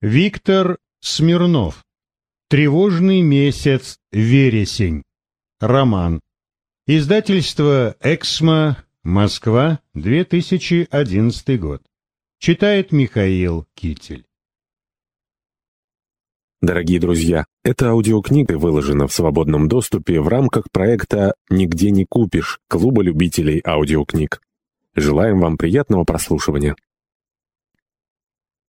Виктор Смирнов. Тревожный месяц. Вересень. Роман. Издательство «Эксмо», Москва, 2011 год. Читает Михаил Китель. Дорогие друзья, эта аудиокнига выложена в свободном доступе в рамках проекта «Нигде не купишь» Клуба любителей аудиокниг. Желаем вам приятного прослушивания.